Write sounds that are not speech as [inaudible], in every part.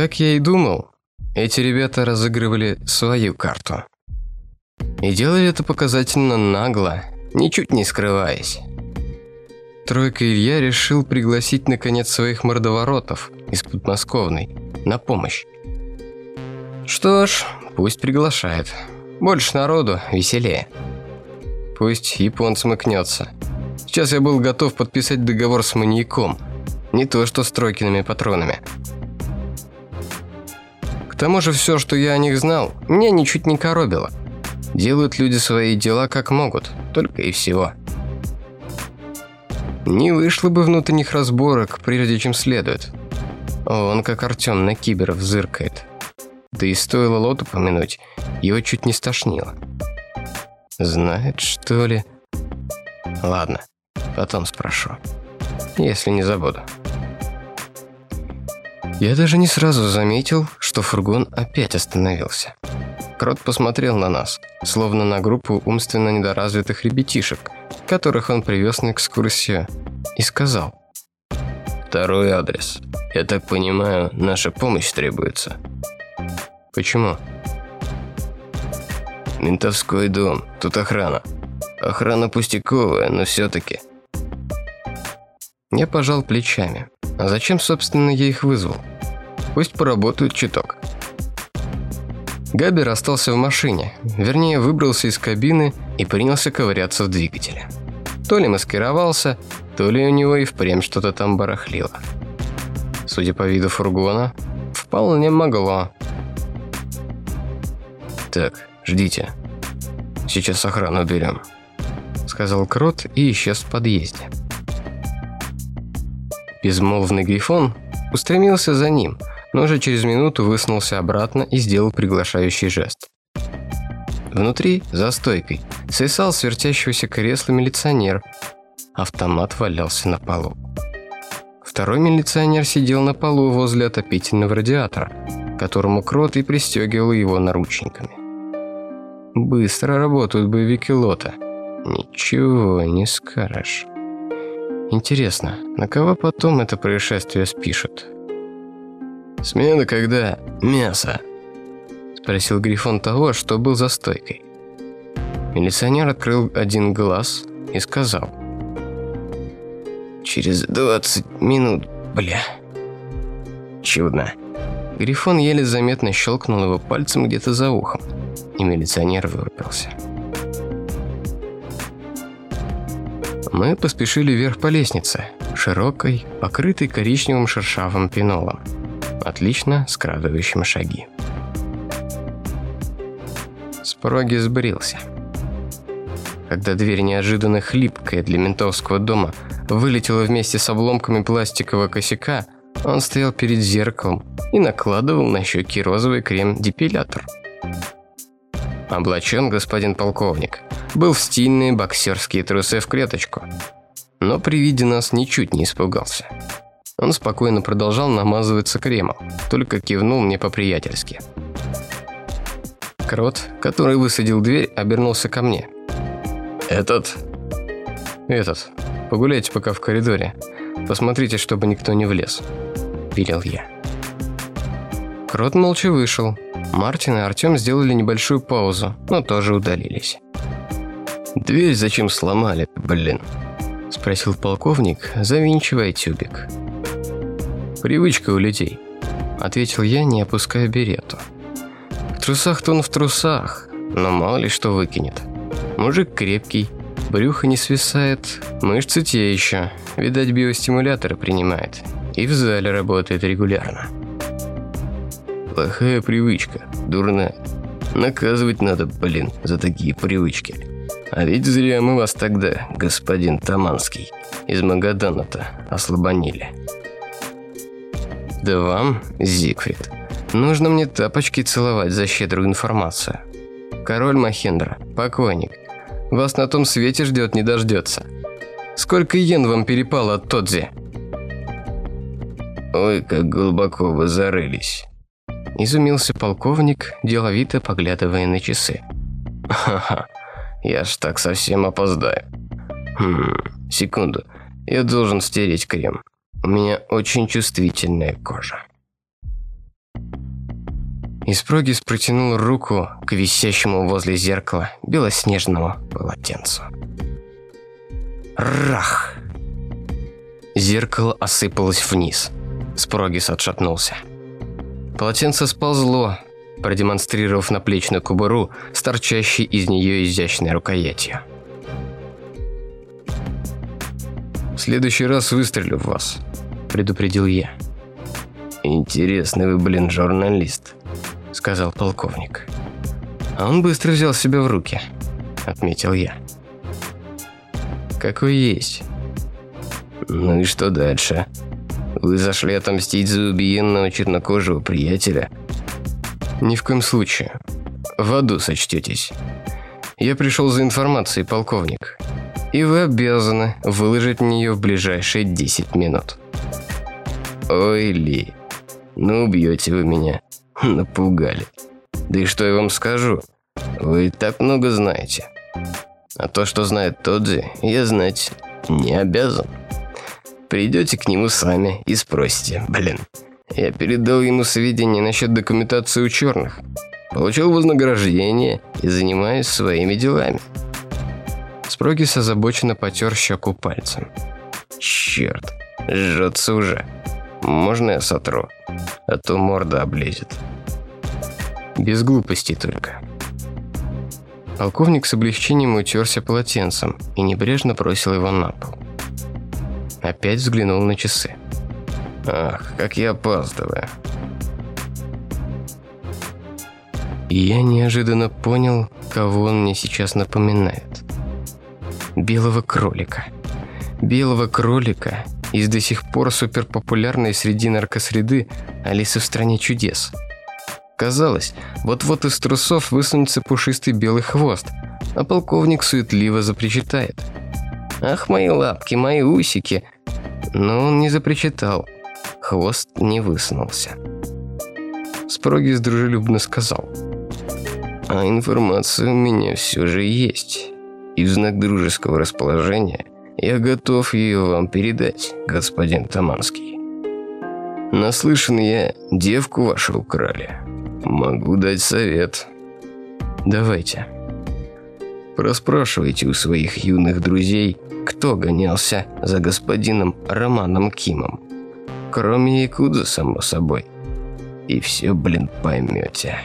Как я и думал, эти ребята разыгрывали свою карту. И делали это показательно нагло, ничуть не скрываясь. Тройка Илья решил пригласить наконец своих мордоворотов из подмосковной на помощь. Что ж, пусть приглашает. Больше народу, веселее. Пусть япон смыкнется. Сейчас я был готов подписать договор с маньяком. Не то что с Тройкиными патронами тому же все, что я о них знал, меня ничуть не коробило. Делают люди свои дела как могут, только и всего. Не вышло бы внутренних разборок, прежде чем следует. Он, как Артем, на киберов зыркает. Да и стоило Лоту помянуть, его чуть не стошнило. Знает, что ли? Ладно, потом спрошу. Если не забуду. Я даже не сразу заметил, что фургон опять остановился. Крот посмотрел на нас, словно на группу умственно недоразвитых ребятишек, которых он привез на экскурсию, и сказал. «Второй адрес. Я так понимаю, наша помощь требуется». «Почему?» «Ментовской дом. Тут охрана. Охрана пустяковая, но все-таки». Я пожал плечами. А зачем, собственно, я их вызвал? Пусть поработают чуток. Габер остался в машине, вернее, выбрался из кабины и принялся ковыряться в двигателе. То ли маскировался, то ли у него и впрямь что-то там барахлило. Судя по виду фургона, вполне могло. «Так, ждите. Сейчас охрану берем», — сказал Крот и исчез в подъезде. Безмолвный Грифон устремился за ним, но уже через минуту высунулся обратно и сделал приглашающий жест. Внутри, за стойкой, свисал с вертящегося кресла милиционер. Автомат валялся на полу. Второй милиционер сидел на полу возле отопительного радиатора, которому Крот и пристегивал его наручниками. Быстро работают боевики Лота. Ничего не скажешь. Интересно, на кого потом это происшествие спишут? «Смена когда? Мясо?» Спросил Грифон того, что был за стойкой. Милиционер открыл один глаз и сказал. «Через двадцать минут, бля». Чудно. Грифон еле заметно щелкнул его пальцем где-то за ухом, и милиционер вырубился. Мы поспешили вверх по лестнице, широкой, покрытой коричневым шершавым пенолом, отлично скрадывающим шаги. Спроги сбрился. Когда дверь неожиданно хлипкая для ментовского дома вылетела вместе с обломками пластикового косяка, он стоял перед зеркалом и накладывал на щеки розовый крем-депилятор. Облачен господин полковник – был в стильные боксерские трусы в клеточку. Но при виде нас ничуть не испугался. Он спокойно продолжал намазываться кремом, только кивнул мне по-приятельски. Крот, который высадил дверь, обернулся ко мне. «Этот?» «Этот. Погуляйте пока в коридоре. Посмотрите, чтобы никто не влез», – велел я. Крот молча вышел. Мартин и Артем сделали небольшую паузу, но тоже удалились. «Дверь зачем сломали, блин?» – спросил полковник, завинчивая тюбик. «Привычка у людей», – ответил я, не опуская берету. «В трусах-то он в трусах, но мало ли что выкинет. Мужик крепкий, брюхо не свисает, мышцы те еще, видать, биостимуляторы принимает и в зале работает регулярно». «Плохая привычка, дурная. Наказывать надо, блин, за такие привычки». А ведь зря мы вас тогда, господин Таманский, из Магадана-то ослабонили. Да вам, Зигфрид, нужно мне тапочки целовать за щедрую информацию. Король Махендра, покойник, вас на том свете ждет не дождется. Сколько йен вам перепало от Тодзи? Ой, как глубоко вы зарылись. Изумился полковник, деловито поглядывая на часы. Ха-ха, я ж так совсем опоздаю. Хм, секунду, я должен стереть крем. У меня очень чувствительная кожа. Испрогис протянул руку к висящему возле зеркала белоснежному полотенцу. Рах! Зеркало осыпалось вниз. Спрогис отшатнулся. Полотенце сползло, продемонстрировав наплечную кубуру с торчащей из нее изящной рукоятью. «В следующий раз выстрелю в вас», – предупредил я. «Интересный вы, блин, журналист», – сказал полковник. «А он быстро взял себя в руки», – отметил я. «Какой есть». «Ну и что дальше?» Вы зашли отомстить за убиенного чернокожего приятеля? Ни в коем случае. В аду сочтетесь. Я пришел за информацией, полковник. И вы обязаны выложить мне ее в ближайшие 10 минут. Ой, Ли, ну убьете вы меня. [laughs] Напугали. Да и что я вам скажу? Вы так много знаете. А то, что знает Тодзи, я знать не обязан. Придете к нему сами и спросите. Блин, я передал ему сведения насчет документации у черных. Получил вознаграждение и занимаюсь своими делами. Спрогис озабоченно потер щеку пальцем. Черт, жжется уже. Можно я сотру? А то морда облезет. Без глупостей только. Полковник с облегчением утерся полотенцем и небрежно бросил его на пол. Опять взглянул на часы. Ах, как я опаздываю. И я неожиданно понял, кого он мне сейчас напоминает. Белого кролика. Белого кролика из до сих пор суперпопулярной среди наркосреды Алисы в стране чудес. Казалось, вот-вот из трусов высунется пушистый белый хвост, а полковник суетливо запричитает – Ах, мои лапки, мои усики. Но он не запричитал. Хвост не высунулся. Спрогис дружелюбно сказал. А информация у меня все же есть. И в знак дружеского расположения я готов ее вам передать, господин Таманский. Наслышан я, девку вашу украли. Могу дать совет. Давайте. Проспрашивайте у своих юных друзей, кто гонялся за господином Романом Кимом. Кроме Якудза, само собой. И все, блин, поймете.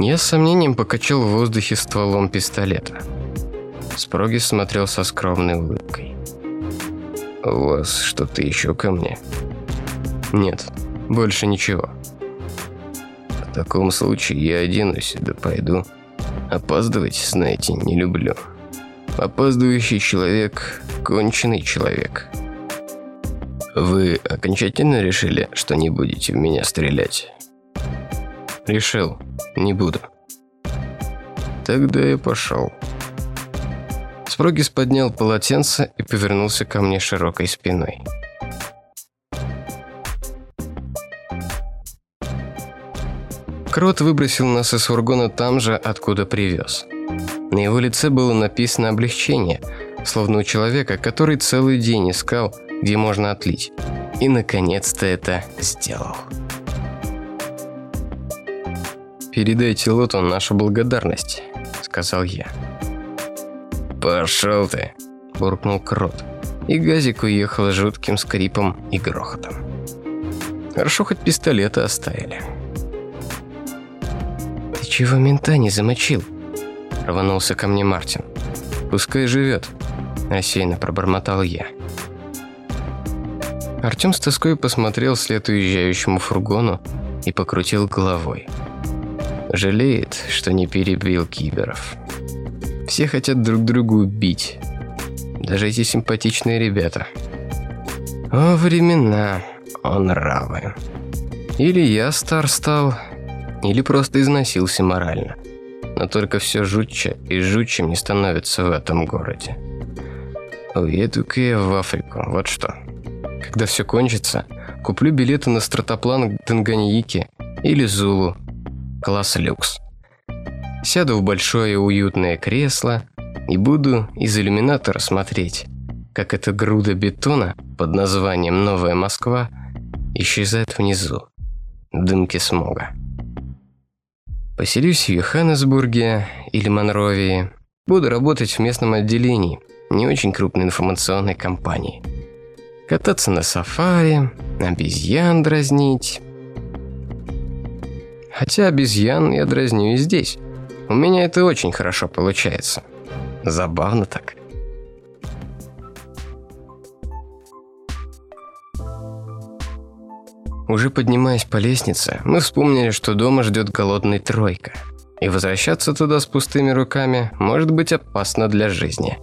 Я с сомнением покачал в воздухе стволом пистолета. Спроги смотрел со скромной улыбкой. «У вас что-то еще ко мне?» «Нет, больше ничего». «В таком случае я оденусь да пойду. Опаздывать, знаете, не люблю». Опаздывающий человек – конченый человек. Вы окончательно решили, что не будете в меня стрелять? Решил. Не буду. Тогда я пошел. Спрогис поднял полотенце и повернулся ко мне широкой спиной. Крот выбросил нас из фургона там же, откуда привез. На его лице было написано облегчение, словно у человека, который целый день искал, где можно отлить. И наконец-то это сделал. «Передайте Лоту нашу благодарность», — сказал я. «Пошел ты», — буркнул Крот. И газик уехал жутким скрипом и грохотом. Хорошо, хоть пистолеты оставили. «Ты чего мента не замочил?» рванулся ко мне Мартин. «Пускай живет», – рассеянно пробормотал я. Артем с тоской посмотрел вслед уезжающему фургону и покрутил головой. Жалеет, что не перебил киберов. Все хотят друг друга убить. Даже эти симпатичные ребята. О, времена, о нравы. Или я стар стал, или просто износился морально. Но только все жутче и жутче мне становится в этом городе. Уеду-ка я в Африку, вот что. Когда все кончится, куплю билеты на стратоплан к или Зулу. Класс люкс. Сяду в большое уютное кресло и буду из иллюминатора смотреть, как эта груда бетона под названием «Новая Москва» исчезает внизу, в дымке смога. Поселюсь в Йоханнесбурге или Монровии. Буду работать в местном отделении не очень крупной информационной компании. Кататься на сафари, обезьян дразнить. Хотя обезьян я дразню и здесь. У меня это очень хорошо получается. Забавно так. Уже поднимаясь по лестнице, мы вспомнили, что дома ждет голодный тройка. И возвращаться туда с пустыми руками может быть опасно для жизни.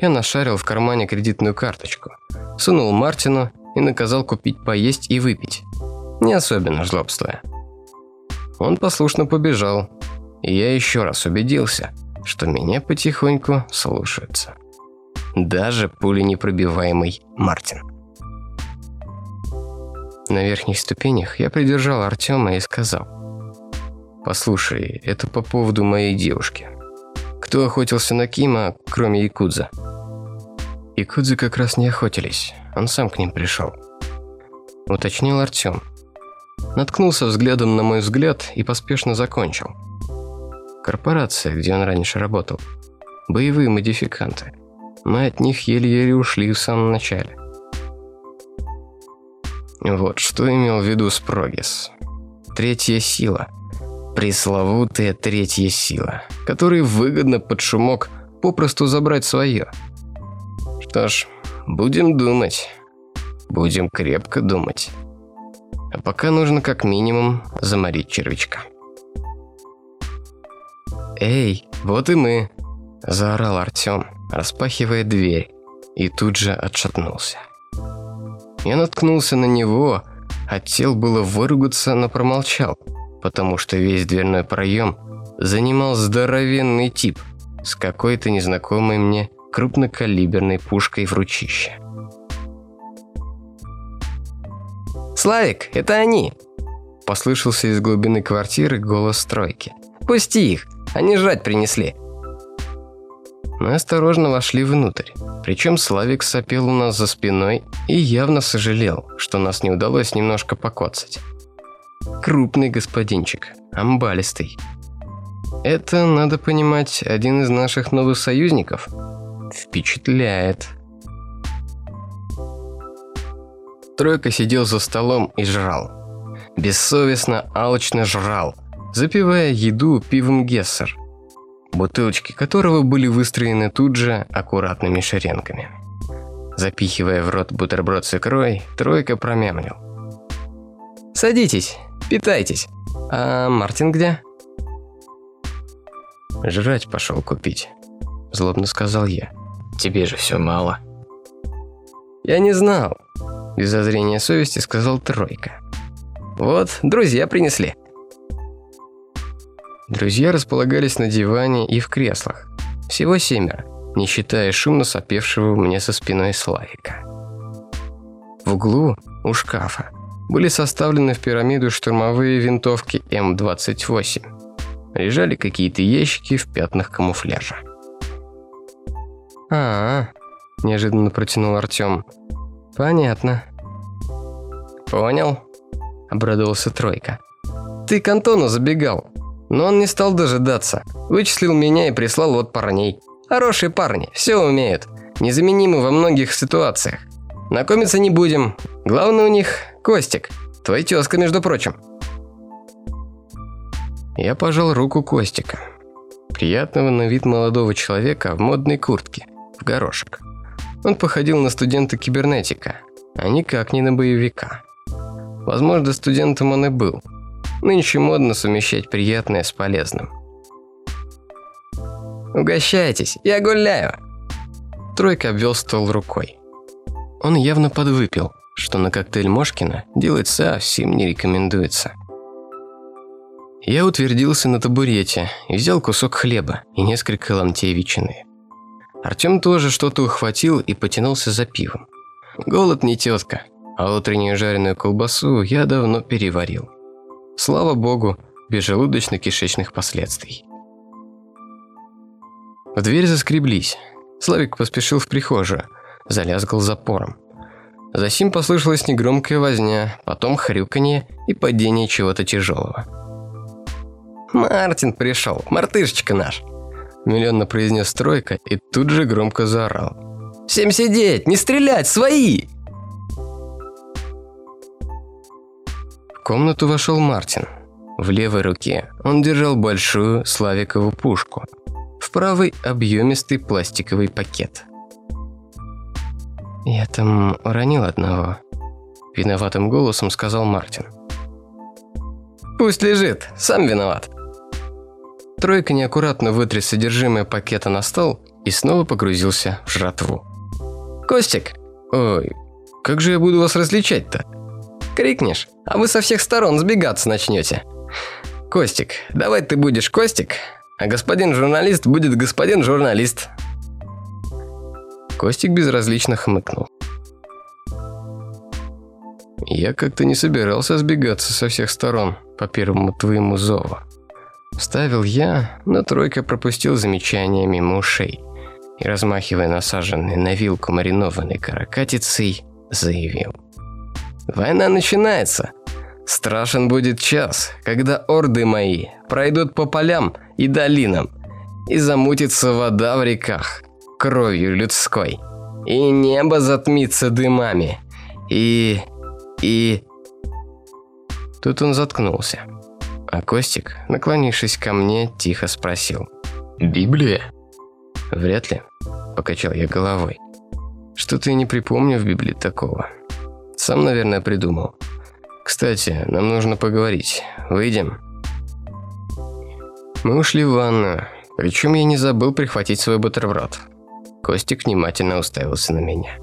Я нашарил в кармане кредитную карточку, сунул Мартину и наказал купить поесть и выпить. Не особенно жлобствуя. Он послушно побежал, я еще раз убедился, что меня потихоньку слушаются. Даже пуленепробиваемый Мартин. На верхних ступенях я придержал Артема и сказал. «Послушай, это по поводу моей девушки. Кто охотился на Кима, кроме Якудза?» Якудзы как раз не охотились, он сам к ним пришел. Уточнил Артем. Наткнулся взглядом на мой взгляд и поспешно закончил. Корпорация, где он раньше работал. Боевые модификанты. Мы от них еле-еле ушли в самом начале. Вот что имел в виду Спрогис. Третья сила. Пресловутая третья сила, которой выгодно под шумок попросту забрать свое. Что ж, будем думать. Будем крепко думать. А пока нужно как минимум заморить червячка. «Эй, вот и мы!» – заорал Артем, распахивая дверь, и тут же отшатнулся. Я наткнулся на него, хотел было выругаться, но промолчал, потому что весь дверной проем занимал здоровенный тип с какой-то незнакомой мне крупнокалиберной пушкой в ручище. «Славик, это они!» Послышался из глубины квартиры голос стройки. «Пусти их, они жрать принесли!» Мы осторожно вошли внутрь. Причем Славик сопел у нас за спиной и явно сожалел, что нас не удалось немножко покоцать. Крупный господинчик, амбалистый. Это, надо понимать, один из наших новых союзников. Впечатляет. Тройка сидел за столом и жрал. Бессовестно, алчно жрал, запивая еду пивом Гессер бутылочки которого были выстроены тут же аккуратными шеренками. Запихивая в рот бутерброд с икрой, тройка промямлил. «Садитесь, питайтесь. А Мартин где?» «Жрать пошел купить», – злобно сказал я. Тебе же все мало. «Я не знал», – без зазрения совести сказал тройка. «Вот, друзья принесли». Друзья располагались на диване и в креслах. Всего семеро, не считая шумно сопевшего мне со спиной Славика. В углу, у шкафа, были составлены в пирамиду штурмовые винтовки М-28. Лежали какие-то ящики в пятнах камуфляжа. а, -а, -а неожиданно протянул Артем. «Понятно». «Понял», – обрадовался Тройка. «Ты к Антону забегал. Но он не стал дожидаться. Вычислил меня и прислал вот парней. Хорошие парни, все умеют. Незаменимы во многих ситуациях. Знакомиться не будем. Главное у них Костик. Твой тезка, между прочим. Я пожал руку Костика. Приятного на вид молодого человека в модной куртке, в горошек. Он походил на студента-кибернетика, а никак не на боевика. Возможно, студентом он и был, Нынче модно совмещать приятное с полезным. «Угощайтесь, я гуляю!» Тройка обвел стол рукой. он явно подвыпил, что на коктейль Мошкина делать совсем не рекомендуется. Я утвердился на табурете и взял кусок хлеба и несколько ломтей ветчины. Артем тоже что-то ухватил и потянулся за пивом. Голод не тетка, а утреннюю жареную колбасу я давно переварил. Слава богу, без желудочно-кишечных последствий. В дверь заскреблись. Славик поспешил в прихожую, залязгал запором. Засим послышалась негромкая возня, потом хрюканье и падение чего-то тяжелого. «Мартин пришел, мартышечка наш!» Миллионно произнес тройка и тут же громко заорал. «Всем сидеть, не стрелять, свои!» Комнату вошел Мартин. В левой руке он держал большую славиковую пушку, в правой – объемистый пластиковый пакет. «Я там уронил одного», – виноватым голосом сказал Мартин. «Пусть лежит, сам виноват». Тройка неаккуратно вытряс содержимое пакета на стол и снова погрузился в жратву. «Костик!» «Ой, как же я буду вас различать-то?» «Крикнешь, а вы со всех сторон сбегаться начнете. Костик, давай ты будешь Костик, а господин журналист будет господин журналист». Костик безразлично хмыкнул. «Я как-то не собирался сбегаться со всех сторон по первому твоему зову. Вставил я, но тройка пропустил замечание мимо ушей и, размахивая насаженной на вилку маринованной каракатицей, заявил. «Война начинается. Страшен будет час, когда орды мои пройдут по полям и долинам, и замутится вода в реках кровью людской, и небо затмится дымами, и... и...» Тут он заткнулся. А Костик, наклонившись ко мне, тихо спросил. «Библия?» «Вряд ли», – покачал я головой. «Что-то я не припомню в Библии такого. Сам, наверное, придумал. Кстати, нам нужно поговорить. Выйдем?» Мы ушли в ванную, причем я не забыл прихватить свой бутерброд. Костик внимательно уставился на меня.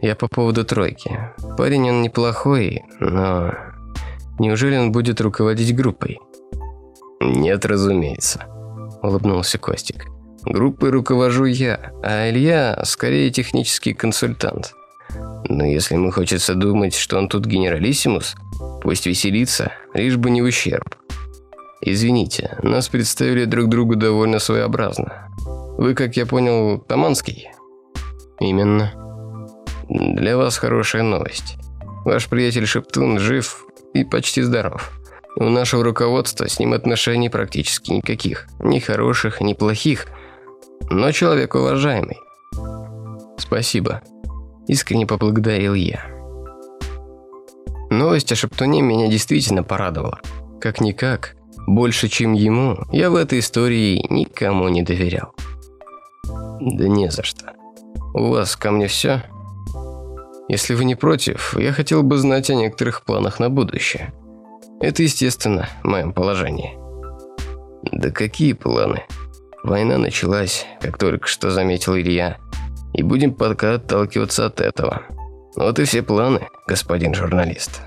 Я по поводу тройки. Парень он неплохой, но Неужели он будет руководить группой? Нет, разумеется, улыбнулся Костик. Группой руковожу я, а Илья скорее технический консультант. Но если ему хочется думать, что он тут генералиссимус, пусть веселится, лишь бы не ущерб. Извините, нас представили друг другу довольно своеобразно. Вы, как я понял, Таманский? Именно. Для вас хорошая новость. Ваш приятель Шептун жив и почти здоров. У нашего руководства с ним отношений практически никаких. Ни хороших, ни плохих. Но человек уважаемый. Спасибо. Искренне поблагодарил я. Новость о Шептуне меня действительно порадовала. Как-никак, больше, чем ему, я в этой истории никому не доверял. Да не за что. У вас ко мне все? Если вы не против, я хотел бы знать о некоторых планах на будущее. Это, естественно, в моем положении. Да какие планы? Война началась, как только что заметил Илья. И будем пока отталкиваться от этого. Вот и все планы, господин журналист.